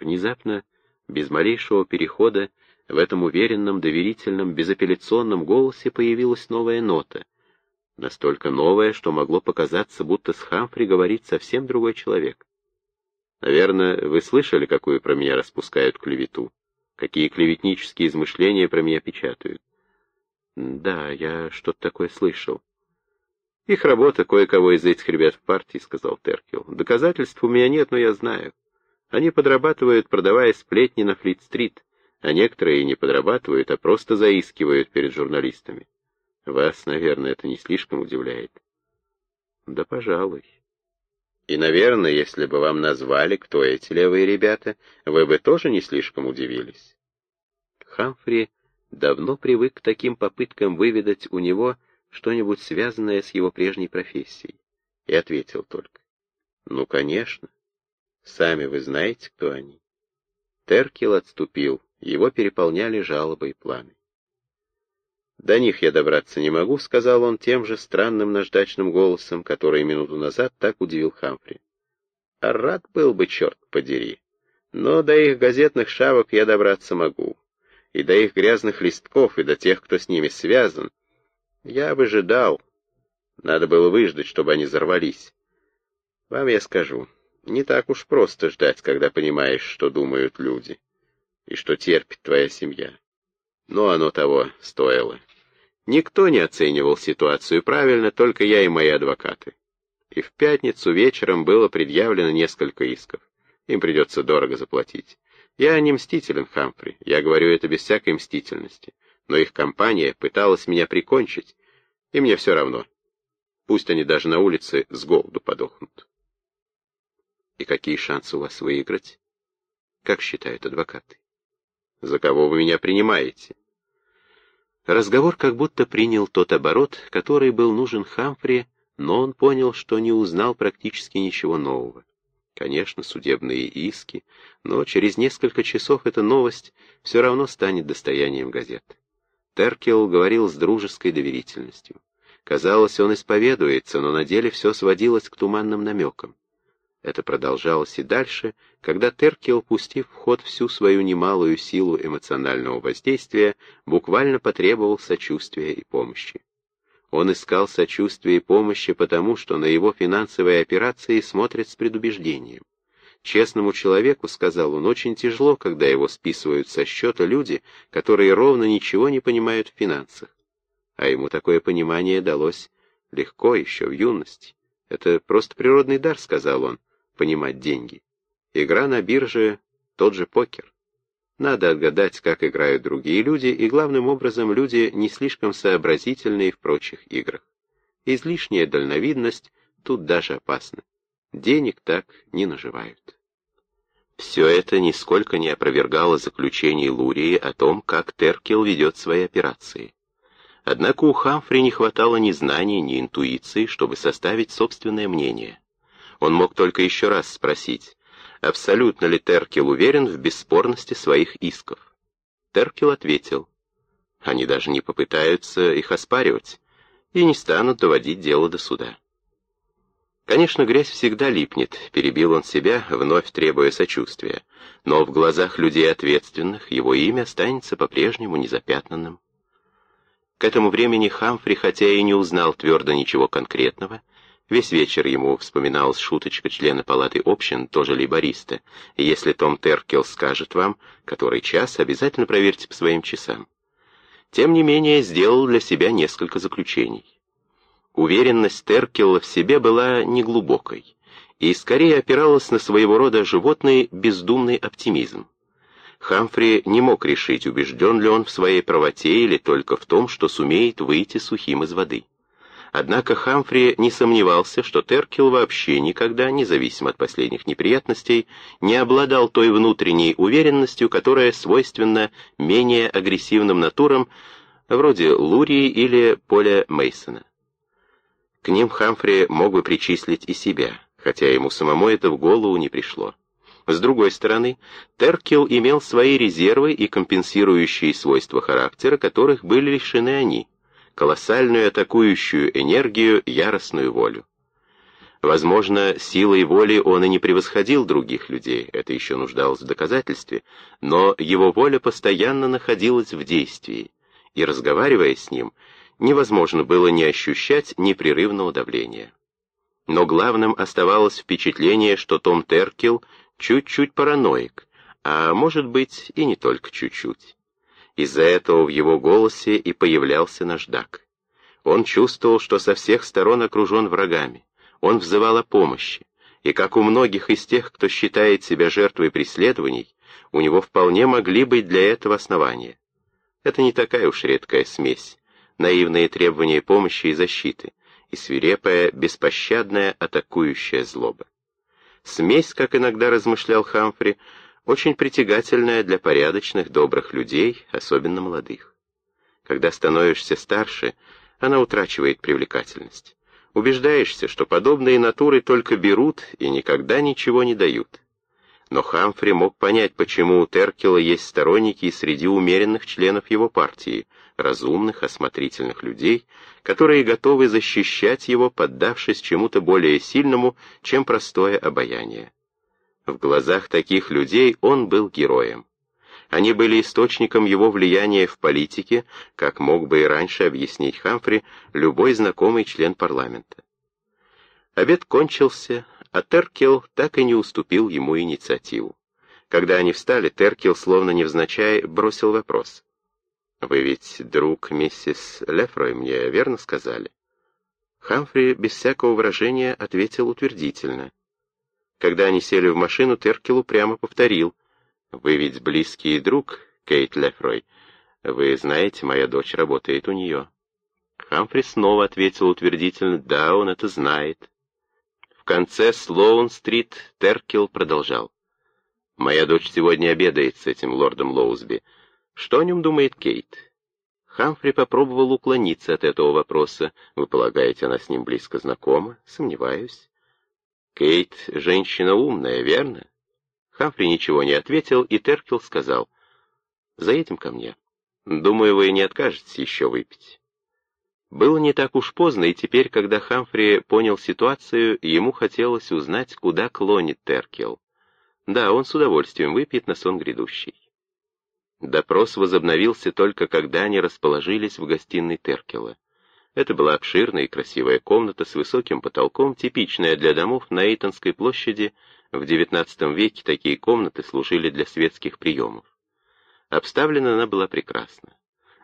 Внезапно, без малейшего перехода, в этом уверенном, доверительном, безапелляционном голосе появилась новая нота. Настолько новая, что могло показаться, будто с Хамфри говорит совсем другой человек. Наверное, вы слышали, какую про меня распускают клевету? Какие клеветнические измышления про меня печатают? Да, я что-то такое слышал. Их работа кое-кого из этих ребят в партии, сказал Теркел. Доказательств у меня нет, но я знаю. Они подрабатывают, продавая сплетни на Флит-стрит, а некоторые не подрабатывают, а просто заискивают перед журналистами. Вас, наверное, это не слишком удивляет. Да, пожалуй. И, наверное, если бы вам назвали, кто эти левые ребята, вы бы тоже не слишком удивились. Хамфри давно привык к таким попыткам выведать у него что-нибудь связанное с его прежней профессией, и ответил только. Ну, конечно. Сами вы знаете, кто они. Теркел отступил, его переполняли жалобы и планы. «До них я добраться не могу», — сказал он тем же странным наждачным голосом, который минуту назад так удивил Хамфри. «А рад был бы, черт подери. Но до их газетных шавок я добраться могу. И до их грязных листков, и до тех, кто с ними связан. Я выжидал. Надо было выждать, чтобы они взорвались. Вам я скажу, не так уж просто ждать, когда понимаешь, что думают люди, и что терпит твоя семья. Но оно того стоило. Никто не оценивал ситуацию правильно, только я и мои адвокаты. И в пятницу вечером было предъявлено несколько исков. Им придется дорого заплатить. Я не мстителен, Хамфри, я говорю это без всякой мстительности. Но их компания пыталась меня прикончить, и мне все равно. Пусть они даже на улице с голоду подохнут. И какие шансы у вас выиграть? Как считают адвокаты? За кого вы меня принимаете? Разговор как будто принял тот оборот, который был нужен Хамфри, но он понял, что не узнал практически ничего нового. Конечно, судебные иски, но через несколько часов эта новость все равно станет достоянием газет. Теркел говорил с дружеской доверительностью. Казалось, он исповедуется, но на деле все сводилось к туманным намекам. Это продолжалось и дальше, когда Теркел, пустив в ход всю свою немалую силу эмоционального воздействия, буквально потребовал сочувствия и помощи. Он искал сочувствия и помощи потому, что на его финансовые операции смотрят с предубеждением. Честному человеку, сказал он, очень тяжело, когда его списывают со счета люди, которые ровно ничего не понимают в финансах. А ему такое понимание далось легко еще в юности. Это просто природный дар, сказал он, понимать деньги. Игра на бирже — тот же покер. Надо отгадать, как играют другие люди, и главным образом люди не слишком сообразительные в прочих играх. Излишняя дальновидность тут даже опасна. Денег так не наживают. Все это нисколько не опровергало заключение Лурии о том, как Теркел ведет свои операции. Однако у Хамфри не хватало ни знаний, ни интуиции, чтобы составить собственное мнение. Он мог только еще раз спросить, абсолютно ли Теркел уверен в бесспорности своих исков. Теркел ответил, они даже не попытаются их оспаривать и не станут доводить дело до суда. Конечно, грязь всегда липнет, перебил он себя, вновь требуя сочувствия, но в глазах людей ответственных его имя останется по-прежнему незапятнанным. К этому времени Хамфри, хотя и не узнал твердо ничего конкретного, Весь вечер ему вспоминалась шуточка члена палаты общин, тоже лейбориста. Если Том Теркел скажет вам, который час, обязательно проверьте по своим часам. Тем не менее, сделал для себя несколько заключений. Уверенность Теркела в себе была неглубокой и скорее опиралась на своего рода животный бездумный оптимизм. Хамфри не мог решить, убежден ли он в своей правоте или только в том, что сумеет выйти сухим из воды. Однако Хамфри не сомневался, что Теркел вообще никогда, независимо от последних неприятностей, не обладал той внутренней уверенностью, которая свойственна менее агрессивным натурам, вроде Лурии или Поля Мейсона. К ним Хамфри мог бы причислить и себя, хотя ему самому это в голову не пришло. С другой стороны, Теркел имел свои резервы и компенсирующие свойства характера, которых были лишены они — колоссальную атакующую энергию, яростную волю. Возможно, силой воли он и не превосходил других людей, это еще нуждалось в доказательстве, но его воля постоянно находилась в действии, и, разговаривая с ним, невозможно было не ощущать непрерывного давления. Но главным оставалось впечатление, что Том Теркел чуть-чуть параноик, а может быть и не только чуть-чуть. Из-за этого в его голосе и появлялся наждак. Он чувствовал, что со всех сторон окружен врагами. Он взывал о помощи, и, как у многих из тех, кто считает себя жертвой преследований, у него вполне могли быть для этого основания. Это не такая уж редкая смесь, наивные требования помощи и защиты, и свирепая, беспощадная, атакующая злоба. Смесь, как иногда размышлял Хамфри, очень притягательная для порядочных, добрых людей, особенно молодых. Когда становишься старше, она утрачивает привлекательность убеждаешься, что подобные натуры только берут и никогда ничего не дают. Но Хамфри мог понять, почему у Теркела есть сторонники и среди умеренных членов его партии, разумных, осмотрительных людей, которые готовы защищать его, поддавшись чему-то более сильному, чем простое обаяние. В глазах таких людей он был героем. Они были источником его влияния в политике, как мог бы и раньше объяснить Хамфри любой знакомый член парламента. Обед кончился, а Теркел так и не уступил ему инициативу. Когда они встали, Теркел, словно невзначай, бросил вопрос. «Вы ведь друг миссис Лефрой, мне верно сказали?» Хамфри без всякого выражения ответил утвердительно. Когда они сели в машину, Теркелу прямо повторил — вы ведь близкий друг, Кейт Лефрой. Вы знаете, моя дочь работает у нее. Хамфри снова ответил утвердительно, да, он это знает. В конце Слоун-стрит Теркел продолжал. «Моя дочь сегодня обедает с этим лордом Лоузби. Что о нем думает Кейт?» Хамфри попробовал уклониться от этого вопроса. «Вы полагаете, она с ним близко знакома?» «Сомневаюсь». «Кейт — женщина умная, верно?» Хамфри ничего не ответил, и Теркел сказал, «Заедем ко мне. Думаю, вы не откажетесь еще выпить». Было не так уж поздно, и теперь, когда Хамфри понял ситуацию, ему хотелось узнать, куда клонит Теркел. Да, он с удовольствием выпьет на сон грядущий. Допрос возобновился только когда они расположились в гостиной Теркела. Это была обширная и красивая комната с высоким потолком, типичная для домов на Эйтонской площади в XIX веке такие комнаты служили для светских приемов. Обставлена она была прекрасно.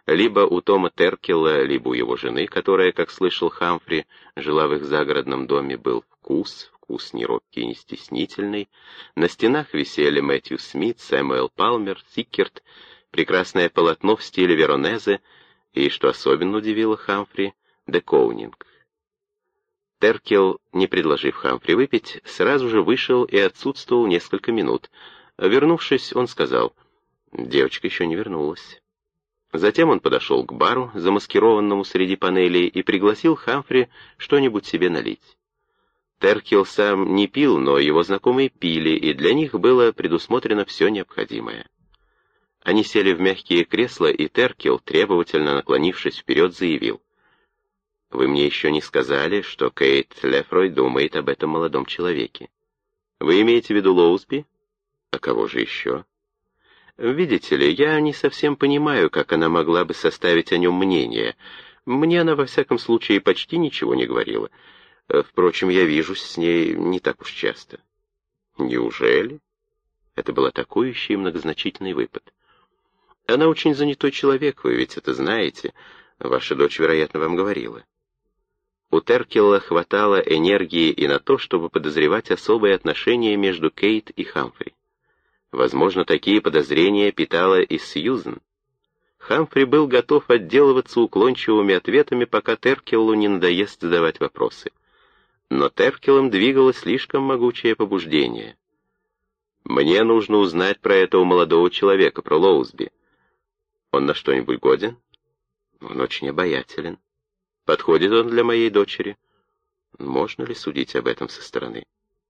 Либо у Тома Теркела, либо у его жены, которая, как слышал Хамфри, жила в их загородном доме, был вкус, вкус не и не стеснительный. На стенах висели Мэтью Смит, Сэмюэл Палмер, Сиккерт, прекрасное полотно в стиле Веронезе и, что особенно удивило Хамфри, Де Коунинг. Теркел, не предложив Хамфри выпить, сразу же вышел и отсутствовал несколько минут. Вернувшись, он сказал, «Девочка еще не вернулась». Затем он подошел к бару, замаскированному среди панелей, и пригласил Хамфри что-нибудь себе налить. Теркел сам не пил, но его знакомые пили, и для них было предусмотрено все необходимое. Они сели в мягкие кресла, и Теркел, требовательно наклонившись вперед, заявил, вы мне еще не сказали, что Кейт Лефрой думает об этом молодом человеке. Вы имеете в виду Лоузби? А кого же еще? Видите ли, я не совсем понимаю, как она могла бы составить о нем мнение. Мне она, во всяком случае, почти ничего не говорила. Впрочем, я вижусь с ней не так уж часто. Неужели? Это был атакующий и многозначительный выпад. Она очень занятой человек, вы ведь это знаете. Ваша дочь, вероятно, вам говорила. У Теркелла хватало энергии и на то, чтобы подозревать особые отношения между Кейт и Хамфри. Возможно, такие подозрения питала и Сьюзен. Хамфри был готов отделываться уклончивыми ответами, пока Теркеллу не надоест задавать вопросы. Но Теркеллом двигалось слишком могучее побуждение. «Мне нужно узнать про этого молодого человека, про Лоузби. Он на что-нибудь годен? Он очень обаятелен. Подходит он для моей дочери? Можно ли судить об этом со стороны?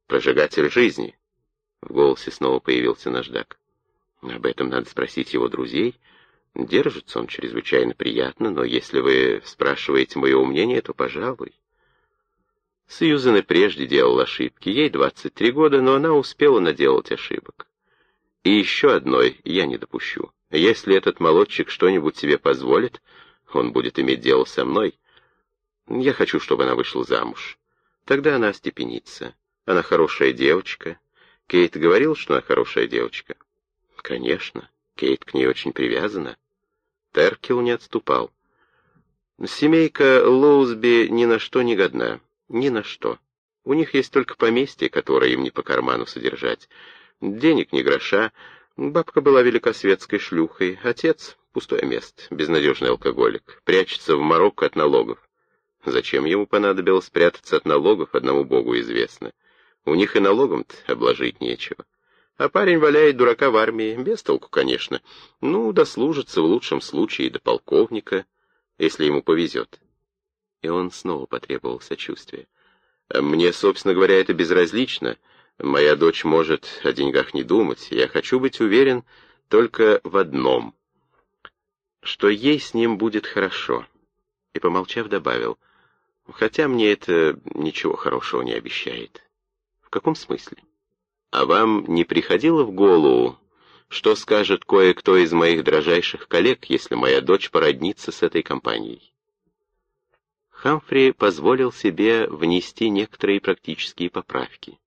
Прожигатель жизни. В голосе снова появился наждак. Об этом надо спросить его друзей. Держится он чрезвычайно приятно, но если вы спрашиваете мое мнение, то пожалуй. Сьюзен и прежде делала ошибки. Ей 23 года, но она успела наделать ошибок. И еще одной я не допущу. Если этот молодчик что-нибудь себе позволит, он будет иметь дело со мной. Я хочу, чтобы она вышла замуж. Тогда она остепенится. Она хорошая девочка. Кейт говорил, что она хорошая девочка. Конечно, Кейт к ней очень привязана. Теркел не отступал. Семейка Лоузби ни на что не годна. Ни на что. У них есть только поместье, которое им не по карману содержать. Денег ни гроша. Бабка была великосветской шлюхой, отец — пустое место, безнадежный алкоголик, прячется в Марокко от налогов. Зачем ему понадобилось спрятаться от налогов, одному богу известно. У них и налогом-то обложить нечего. А парень валяет дурака в армии, без толку, конечно. Ну, дослужится в лучшем случае до полковника, если ему повезет и он снова потребовал сочувствия. «Мне, собственно говоря, это безразлично. Моя дочь может о деньгах не думать. Я хочу быть уверен только в одном, что ей с ним будет хорошо». И, помолчав, добавил, «Хотя мне это ничего хорошего не обещает». «В каком смысле?» «А вам не приходило в голову, что скажет кое-кто из моих дрожайших коллег, если моя дочь породнится с этой компанией?» Хамфри позволил себе внести некоторые практические поправки.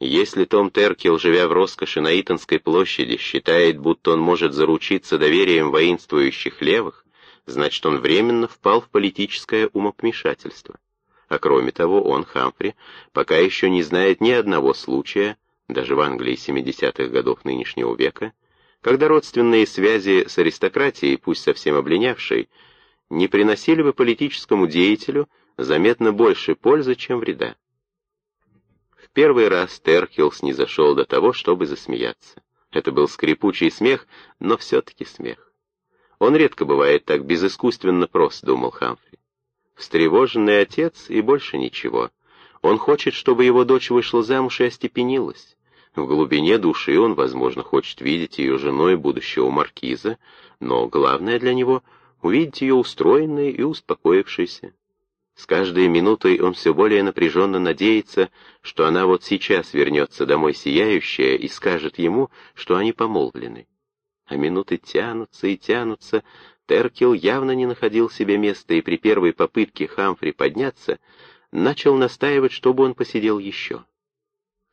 Если Том Теркел, живя в роскоши на Итонской площади, считает, будто он может заручиться доверием воинствующих левых, значит, он временно впал в политическое умопомешательство. А кроме того, он, Хамфри, пока еще не знает ни одного случая, даже в Англии 70-х годов нынешнего века, когда родственные связи с аристократией, пусть совсем обленявшей, не приносили бы политическому деятелю заметно больше пользы, чем вреда. В первый раз Теркелс не зашел до того, чтобы засмеяться. Это был скрипучий смех, но все-таки смех. Он редко бывает так безыскусственно прост, думал Хамфри. Встревоженный отец и больше ничего. Он хочет, чтобы его дочь вышла замуж и остепенилась. В глубине души он, возможно, хочет видеть ее женой будущего маркиза, но главное для него — увидеть ее устроенной и успокоившейся. С каждой минутой он все более напряженно надеется, что она вот сейчас вернется домой сияющая и скажет ему, что они помолвлены. А минуты тянутся и тянутся, Теркел явно не находил себе места и при первой попытке Хамфри подняться начал настаивать, чтобы он посидел еще.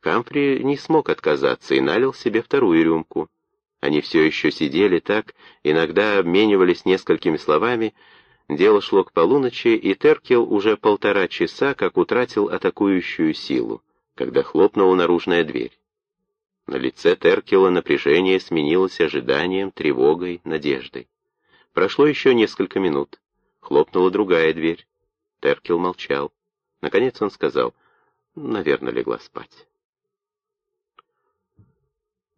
Хамфри не смог отказаться и налил себе вторую рюмку. Они все еще сидели так, иногда обменивались несколькими словами. Дело шло к полуночи, и Теркел уже полтора часа как утратил атакующую силу, когда хлопнула наружная дверь. На лице Теркела напряжение сменилось ожиданием, тревогой, надеждой. Прошло еще несколько минут. Хлопнула другая дверь. Теркел молчал. Наконец он сказал, «Наверное, легла спать».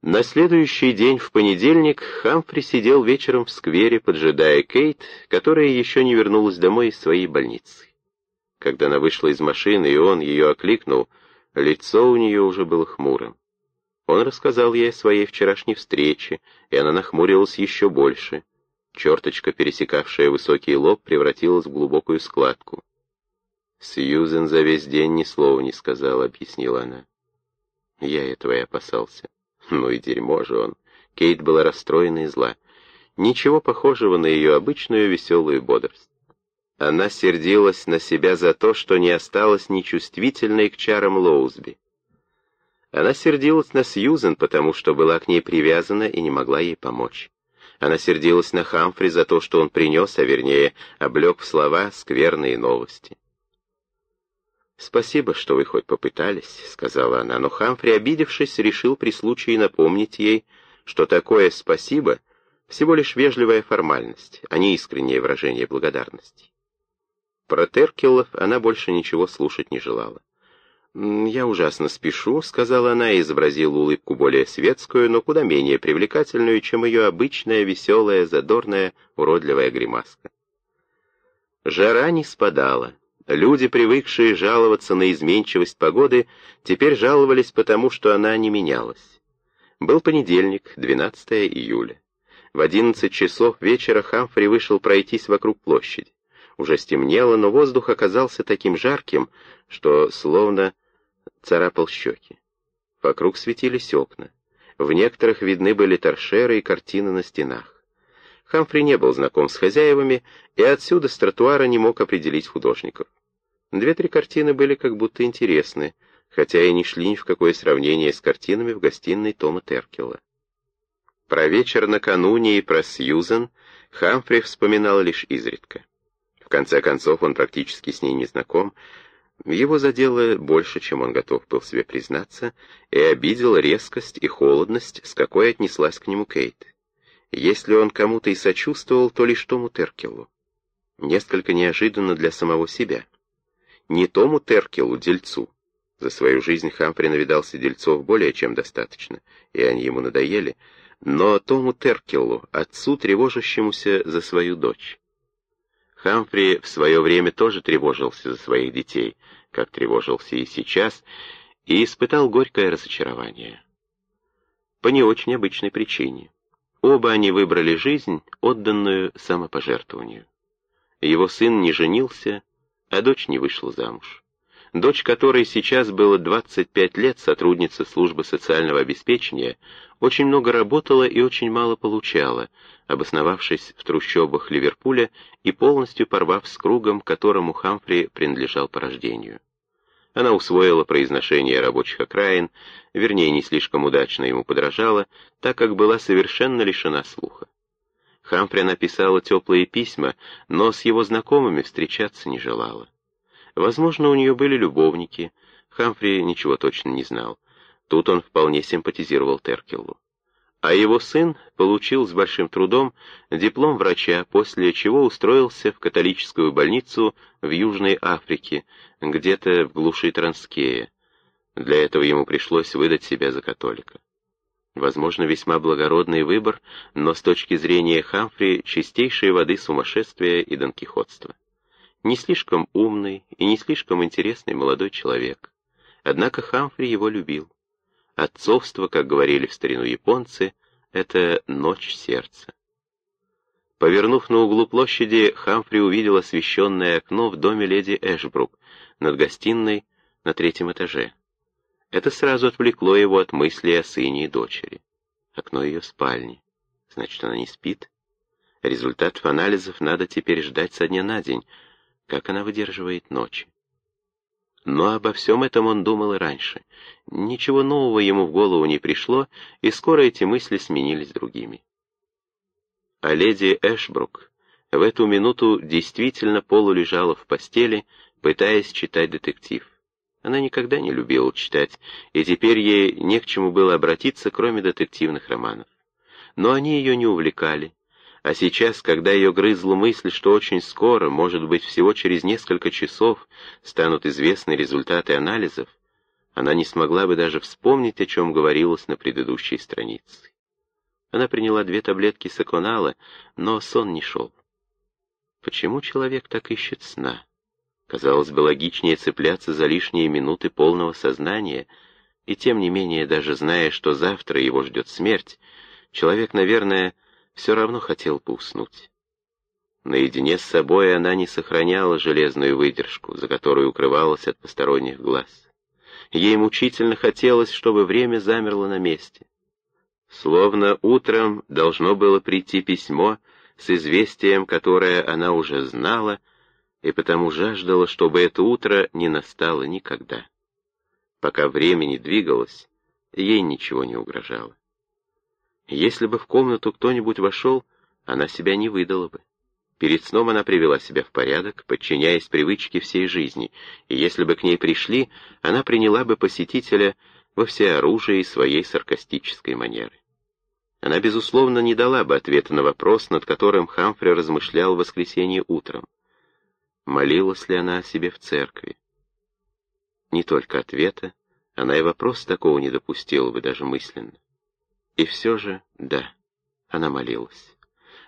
На следующий день, в понедельник, Хамфри сидел вечером в сквере, поджидая Кейт, которая еще не вернулась домой из своей больницы. Когда она вышла из машины, и он ее окликнул, лицо у нее уже было хмурым. Он рассказал ей о своей вчерашней встрече, и она нахмурилась еще больше. Черточка, пересекавшая высокий лоб, превратилась в глубокую складку. «Сьюзен за весь день ни слова не сказала», — объяснила она. Я этого и опасался. Ну и дерьмо же он. Кейт была расстроена и зла. Ничего похожего на ее обычную веселую бодрость. Она сердилась на себя за то, что не осталась нечувствительной к чарам Лоузби. Она сердилась на Сьюзен, потому что была к ней привязана и не могла ей помочь. Она сердилась на Хамфри за то, что он принес, а вернее, облег в слова скверные новости. «Спасибо, что вы хоть попытались», — сказала она, но Хамфри, обидевшись, решил при случае напомнить ей, что такое «спасибо» — всего лишь вежливая формальность, а не искреннее выражение благодарности. Про Теркелов она больше ничего слушать не желала. «Я ужасно спешу», — сказала она и изобразила улыбку более светскую, но куда менее привлекательную, чем ее обычная, веселая, задорная, уродливая гримаска. Жара не спадала. Люди, привыкшие жаловаться на изменчивость погоды, теперь жаловались потому, что она не менялась. Был понедельник, 12 июля. В 11 часов вечера Хамфри вышел пройтись вокруг площади. Уже стемнело, но воздух оказался таким жарким, что словно царапал щеки. Вокруг светились окна. В некоторых видны были торшеры и картины на стенах. Хамфри не был знаком с хозяевами и отсюда с тротуара не мог определить художников. Две-три картины были как будто интересны, хотя и не шли ни в какое сравнение с картинами в гостиной Тома Теркела. Про вечер накануне и про Сьюзен Хамфри вспоминал лишь изредка. В конце концов, он практически с ней не знаком, его задело больше, чем он готов был себе признаться, и обидел резкость и холодность, с какой отнеслась к нему Кейт. Если он кому-то и сочувствовал, то лишь Тому Теркелу. Несколько неожиданно для самого себя. Не Тому Теркелу, дельцу. За свою жизнь Хамфри навидался дельцов более чем достаточно, и они ему надоели, но Тому Теркелу, отцу, тревожащемуся за свою дочь. Хамфри в свое время тоже тревожился за своих детей, как тревожился и сейчас, и испытал горькое разочарование. По не очень обычной причине. Оба они выбрали жизнь, отданную самопожертвованию. Его сын не женился, а дочь не вышла замуж. Дочь которой сейчас было 25 лет, сотрудница службы социального обеспечения, очень много работала и очень мало получала, обосновавшись в трущобах Ливерпуля и полностью порвав с кругом, которому Хамфри принадлежал по рождению. Она усвоила произношение рабочих окраин, вернее, не слишком удачно ему подражала, так как была совершенно лишена слуха. Хамфри написала теплые письма, но с его знакомыми встречаться не желала. Возможно, у нее были любовники, Хамфри ничего точно не знал. Тут он вполне симпатизировал Теркелу а его сын получил с большим трудом диплом врача, после чего устроился в католическую больницу в Южной Африке, где-то в глуши Транскея. Для этого ему пришлось выдать себя за католика. Возможно, весьма благородный выбор, но с точки зрения Хамфри чистейшей воды сумасшествия и донкихотства. Не слишком умный и не слишком интересный молодой человек. Однако Хамфри его любил. Отцовство, как говорили в старину японцы, это ночь сердца. Повернув на углу площади, Хамфри увидел освещенное окно в доме леди Эшбрук, над гостиной на третьем этаже. Это сразу отвлекло его от мысли о сыне и дочери. Окно ее спальни. Значит, она не спит? Результатов анализов надо теперь ждать со дня на день. Как она выдерживает ночи? Но обо всем этом он думал и раньше. Ничего нового ему в голову не пришло, и скоро эти мысли сменились другими. А леди Эшбрук в эту минуту действительно полулежала в постели, пытаясь читать детектив. Она никогда не любила читать, и теперь ей не к чему было обратиться, кроме детективных романов. Но они ее не увлекали, а сейчас, когда ее грызла мысль, что очень скоро, может быть, всего через несколько часов, станут известны результаты анализов, она не смогла бы даже вспомнить, о чем говорилось на предыдущей странице. Она приняла две таблетки саконала, но сон не шел. Почему человек так ищет сна? Казалось бы, логичнее цепляться за лишние минуты полного сознания, и тем не менее, даже зная, что завтра его ждет смерть, человек, наверное, все равно хотел бы уснуть. Наедине с собой она не сохраняла железную выдержку, за которую укрывалась от посторонних глаз. Ей мучительно хотелось, чтобы время замерло на месте. Словно утром должно было прийти письмо с известием, которое она уже знала, и потому жаждала, чтобы это утро не настало никогда. Пока время не двигалось, ей ничего не угрожало. Если бы в комнату кто-нибудь вошел, она себя не выдала бы. Перед сном она привела себя в порядок, подчиняясь привычке всей жизни, и если бы к ней пришли, она приняла бы посетителя во всеоружии своей саркастической манеры. Она, безусловно, не дала бы ответа на вопрос, над которым Хамфри размышлял в воскресенье утром. Молилась ли она о себе в церкви? Не только ответа, она и вопрос такого не допустила бы даже мысленно. И все же, да, она молилась.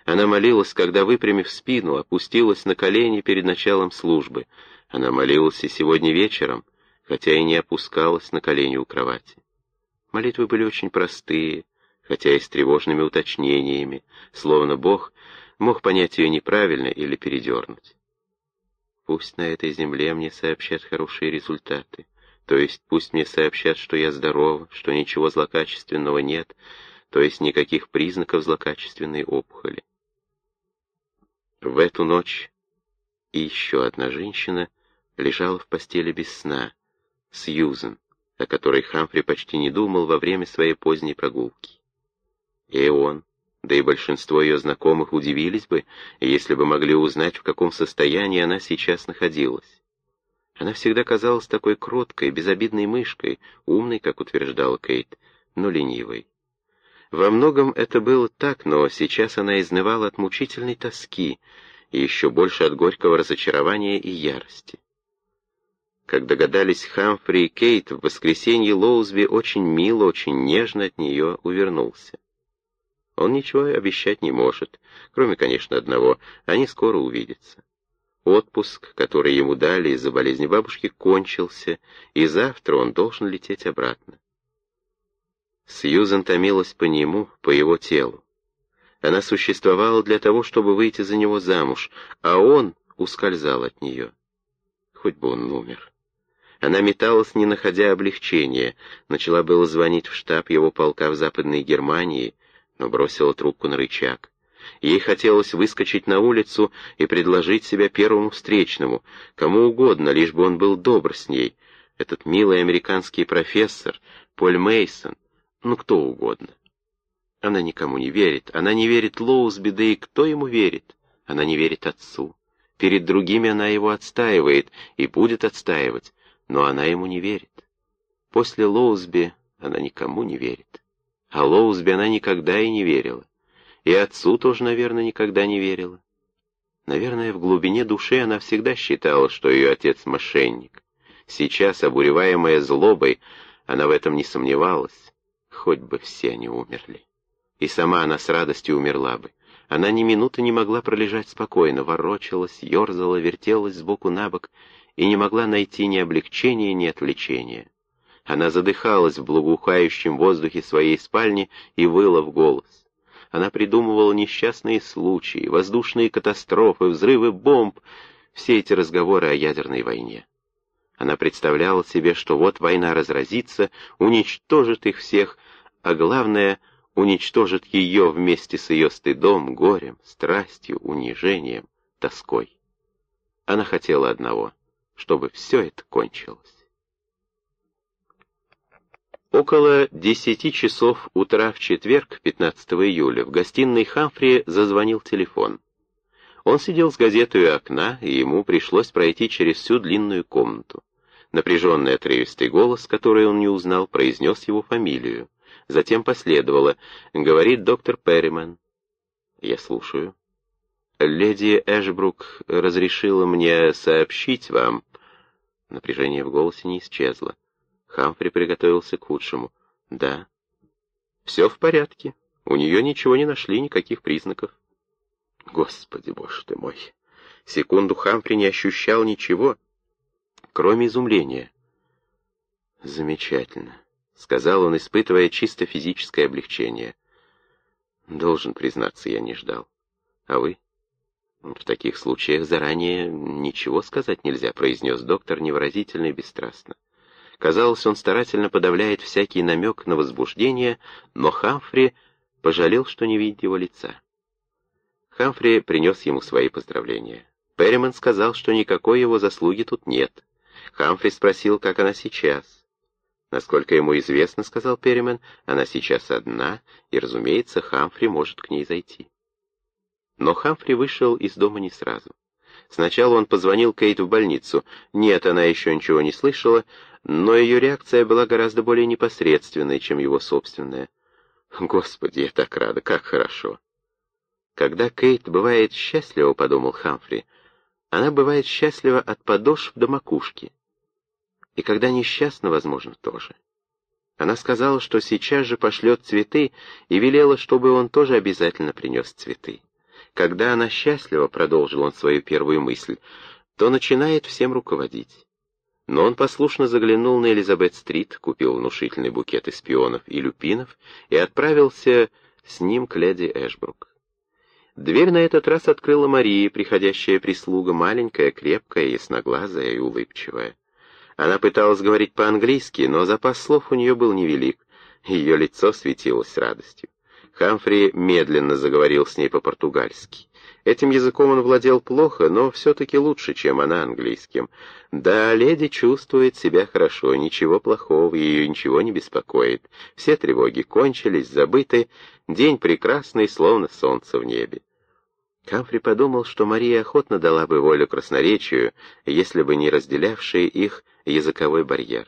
Она молилась, когда, выпрямив спину, опустилась на колени перед началом службы. Она молилась и сегодня вечером, хотя и не опускалась на колени у кровати. Молитвы были очень простые, хотя и с тревожными уточнениями, словно Бог мог понять ее неправильно или передернуть. Пусть на этой земле мне сообщат хорошие результаты. То есть пусть мне сообщат, что я здорова, что ничего злокачественного нет, то есть никаких признаков злокачественной опухоли. В эту ночь еще одна женщина лежала в постели без сна, Сьюзен, о которой Хамфри почти не думал во время своей поздней прогулки. И он, да и большинство ее знакомых удивились бы, если бы могли узнать, в каком состоянии она сейчас находилась. Она всегда казалась такой кроткой, безобидной мышкой, умной, как утверждала Кейт, но ленивой. Во многом это было так, но сейчас она изнывала от мучительной тоски и еще больше от горького разочарования и ярости. Как догадались Хамфри и Кейт, в воскресенье Лоузби очень мило, очень нежно от нее увернулся. Он ничего обещать не может, кроме, конечно, одного, они скоро увидятся. Отпуск, который ему дали из-за болезни бабушки, кончился, и завтра он должен лететь обратно. Сьюзан томилась по нему, по его телу. Она существовала для того, чтобы выйти за него замуж, а он ускользал от нее. Хоть бы он умер. Она металась, не находя облегчения, начала было звонить в штаб его полка в Западной Германии — но бросила трубку на рычаг. Ей хотелось выскочить на улицу и предложить себя первому встречному, кому угодно, лишь бы он был добр с ней. Этот милый американский профессор, Поль Мейсон, ну кто угодно. Она никому не верит, она не верит Лоузби, да и кто ему верит? Она не верит отцу. Перед другими она его отстаивает и будет отстаивать, но она ему не верит. После Лоузби она никому не верит. А Лоузби она никогда и не верила. И отцу тоже, наверное, никогда не верила. Наверное, в глубине души она всегда считала, что ее отец мошенник. Сейчас, обуреваемая злобой, она в этом не сомневалась. Хоть бы все они умерли. И сама она с радостью умерла бы. Она ни минуты не могла пролежать спокойно, ворочалась, ерзала, вертелась сбоку на бок и не могла найти ни облегчения, ни отвлечения. Она задыхалась в благоухающем воздухе своей спальни и выла в голос. Она придумывала несчастные случаи, воздушные катастрофы, взрывы бомб, все эти разговоры о ядерной войне. Она представляла себе, что вот война разразится, уничтожит их всех, а главное, уничтожит ее вместе с ее стыдом, горем, страстью, унижением, тоской. Она хотела одного, чтобы все это кончилось. Около десяти часов утра в четверг, 15 июля, в гостиной Хамфри зазвонил телефон. Он сидел с газетой у окна, и ему пришлось пройти через всю длинную комнату. Напряженный отрывистый голос, который он не узнал, произнес его фамилию. Затем последовало «Говорит доктор Перриман». «Я слушаю». «Леди Эшбрук разрешила мне сообщить вам...» Напряжение в голосе не исчезло. Хамфри приготовился к худшему. «Да». «Все в порядке. У нее ничего не нашли, никаких признаков». «Господи, боже ты мой!» Секунду Хамфри не ощущал ничего, кроме изумления. «Замечательно», — сказал он, испытывая чисто физическое облегчение. «Должен признаться, я не ждал. А вы?» «В таких случаях заранее ничего сказать нельзя», — произнес доктор невыразительно и бесстрастно. Казалось, он старательно подавляет всякий намек на возбуждение, но Хамфри пожалел, что не видит его лица. Хамфри принес ему свои поздравления. Перриман сказал, что никакой его заслуги тут нет. Хамфри спросил, как она сейчас. Насколько ему известно, сказал Перриман, она сейчас одна, и, разумеется, Хамфри может к ней зайти. Но Хамфри вышел из дома не сразу. Сначала он позвонил Кейт в больницу. Нет, она еще ничего не слышала, но ее реакция была гораздо более непосредственной, чем его собственная. «Господи, я так рада, как хорошо!» Когда Кейт бывает счастлива, подумал Хамфри, она бывает счастлива от подошв до макушки. И когда несчастна, возможно, тоже. Она сказала, что сейчас же пошлет цветы, и велела, чтобы он тоже обязательно принес цветы. Когда она счастлива, продолжил он свою первую мысль, то начинает всем руководить. Но он послушно заглянул на Элизабет-стрит, купил внушительный букет из пионов и люпинов и отправился с ним к леди Эшбрук. Дверь на этот раз открыла Мария, приходящая прислуга, маленькая, крепкая, ясноглазая и улыбчивая. Она пыталась говорить по-английски, но запас слов у нее был невелик. Ее лицо светилось радостью. Хамфри медленно заговорил с ней по-португальски. Этим языком он владел плохо, но все-таки лучше, чем она английским. Да, леди чувствует себя хорошо, ничего плохого, ее ничего не беспокоит. Все тревоги кончились, забыты, день прекрасный, словно солнце в небе. Камфри подумал, что Мария охотно дала бы волю красноречию, если бы не разделявший их языковой барьер.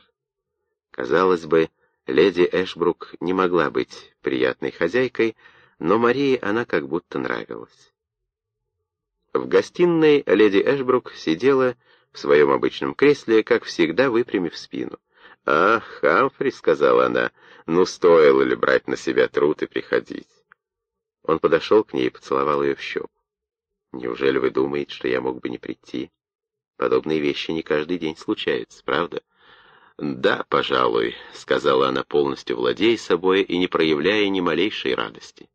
Казалось бы, леди Эшбрук не могла быть приятной хозяйкой, но Марии она как будто нравилась. В гостиной леди Эшбрук сидела в своем обычном кресле, как всегда, выпрямив спину. «Ах, Хамфри», — сказала она, — «ну стоило ли брать на себя труд и приходить?» Он подошел к ней и поцеловал ее в щеку. Неужели вы думаете, что я мог бы не прийти? Подобные вещи не каждый день случаются, правда? Да, пожалуй, сказала она, полностью владея собой и не проявляя ни малейшей радости.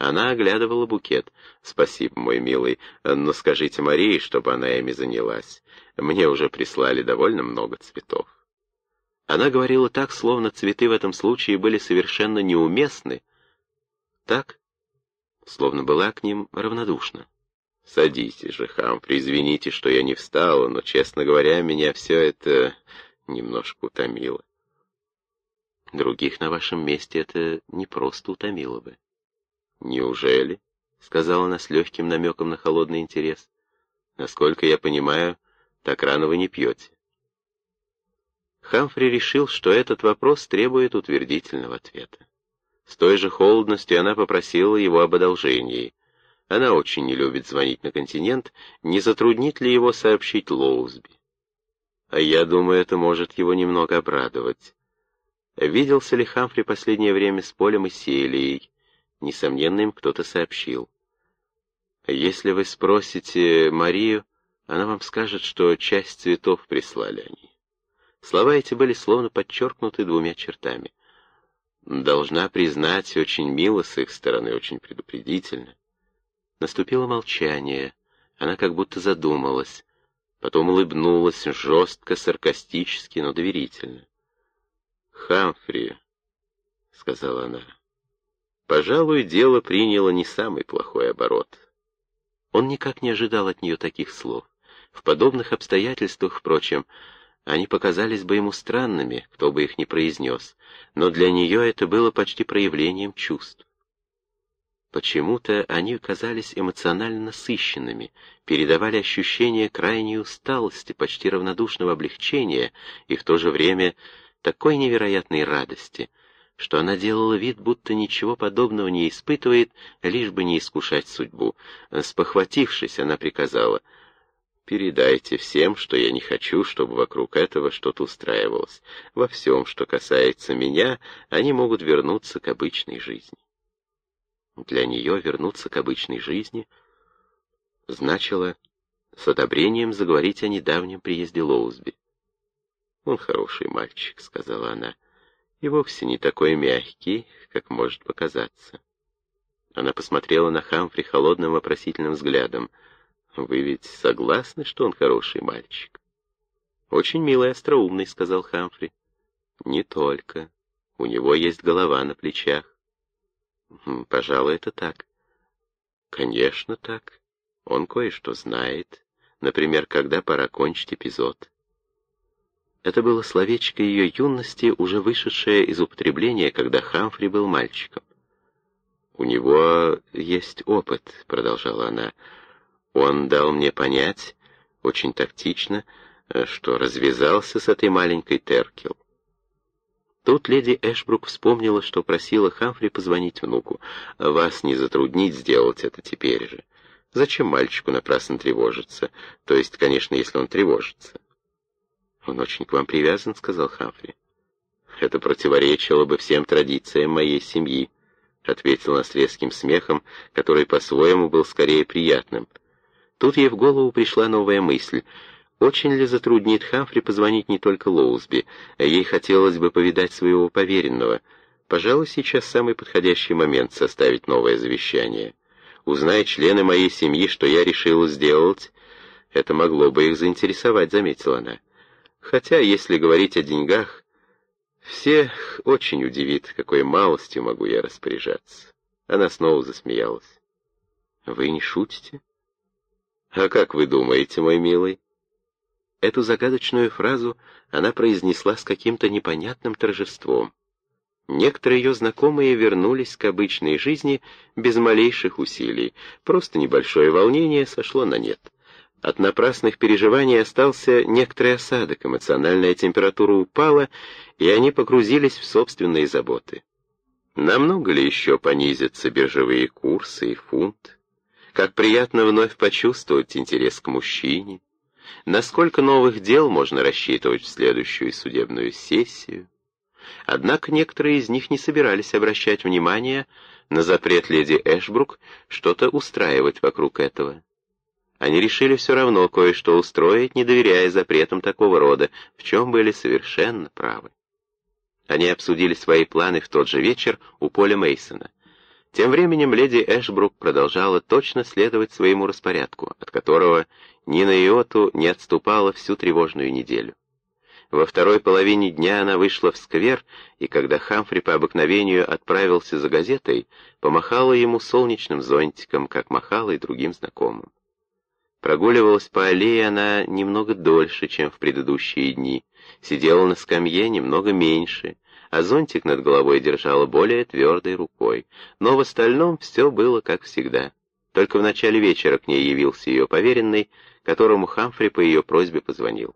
Она оглядывала букет. «Спасибо, мой милый, но скажите Марии, чтобы она ими занялась. Мне уже прислали довольно много цветов». Она говорила так, словно цветы в этом случае были совершенно неуместны. Так, словно была к ним равнодушна. «Садитесь же, Хамфри, извините, что я не встала, но, честно говоря, меня все это немножко утомило». «Других на вашем месте это не просто утомило бы». «Неужели?» — сказала она с легким намеком на холодный интерес. «Насколько я понимаю, так рано вы не пьете». Хамфри решил, что этот вопрос требует утвердительного ответа. С той же холодностью она попросила его об одолжении. Она очень не любит звонить на континент, не затруднит ли его сообщить Лоузби. А я думаю, это может его немного обрадовать. Виделся ли Хамфри последнее время с Полем и Селией? Несомненно, им кто-то сообщил. Если вы спросите Марию, она вам скажет, что часть цветов прислали они. Слова эти были словно подчеркнуты двумя чертами. Должна признать, очень мило с их стороны, очень предупредительно. Наступило молчание. Она как будто задумалась. Потом улыбнулась, жестко, саркастически, но доверительно. «Хамфри», — сказала она, — «пожалуй, дело приняло не самый плохой оборот». Он никак не ожидал от нее таких слов. В подобных обстоятельствах, впрочем, они показались бы ему странными, кто бы их ни произнес, но для нее это было почти проявлением чувств. Почему-то они казались эмоционально насыщенными, передавали ощущение крайней усталости, почти равнодушного облегчения и в то же время такой невероятной радости, что она делала вид, будто ничего подобного не испытывает, лишь бы не искушать судьбу. Спохватившись, она приказала, «Передайте всем, что я не хочу, чтобы вокруг этого что-то устраивалось. Во всем, что касается меня, они могут вернуться к обычной жизни». Для нее вернуться к обычной жизни значило с одобрением заговорить о недавнем приезде Лоузби. «Он хороший мальчик», — сказала она, — «и вовсе не такой мягкий, как может показаться». Она посмотрела на Хамфри холодным вопросительным взглядом. «Вы ведь согласны, что он хороший мальчик?» «Очень милый и остроумный», — сказал Хамфри. «Не только. У него есть голова на плечах. Пожалуй, это так. Конечно, так. Он кое-что знает. Например, когда пора кончить эпизод. Это было словечко ее юности, уже вышедшее из употребления, когда Хамфри был мальчиком. «У него есть опыт», — продолжала она. «Он дал мне понять, очень тактично, что развязался с этой маленькой Теркел. Тут леди Эшбрук вспомнила, что просила Хамфри позвонить внуку. «Вас не затруднить сделать это теперь же. Зачем мальчику напрасно тревожиться? То есть, конечно, если он тревожится». «Он очень к вам привязан», — сказал Хамфри. «Это противоречило бы всем традициям моей семьи», — ответил она с резким смехом, который по-своему был скорее приятным. Тут ей в голову пришла новая мысль — очень ли затруднит Хамфри позвонить не только Лоузби, а ей хотелось бы повидать своего поверенного. Пожалуй, сейчас самый подходящий момент составить новое завещание. Узнай члены моей семьи, что я решила сделать, это могло бы их заинтересовать, заметила она. Хотя, если говорить о деньгах, всех очень удивит, какой малостью могу я распоряжаться. Она снова засмеялась. Вы не шутите? А как вы думаете, мой милый? Эту загадочную фразу она произнесла с каким-то непонятным торжеством. Некоторые ее знакомые вернулись к обычной жизни без малейших усилий, просто небольшое волнение сошло на нет. От напрасных переживаний остался некоторый осадок, эмоциональная температура упала, и они погрузились в собственные заботы. Намного ли еще понизятся биржевые курсы и фунт? Как приятно вновь почувствовать интерес к мужчине? Насколько новых дел можно рассчитывать в следующую судебную сессию? Однако некоторые из них не собирались обращать внимание на запрет леди Эшбрук что-то устраивать вокруг этого. Они решили все равно кое-что устроить, не доверяя запретам такого рода, в чем были совершенно правы. Они обсудили свои планы в тот же вечер у Поля Мейсона. Тем временем леди Эшбрук продолжала точно следовать своему распорядку, от которого ни на иоту не отступала всю тревожную неделю. Во второй половине дня она вышла в сквер, и когда Хамфри по обыкновению отправился за газетой, помахала ему солнечным зонтиком, как махала и другим знакомым. Прогуливалась по аллее она немного дольше, чем в предыдущие дни, сидела на скамье немного меньше, а зонтик над головой держала более твердой рукой. Но в остальном все было как всегда. Только в начале вечера к ней явился ее поверенный, которому Хамфри по ее просьбе позвонил.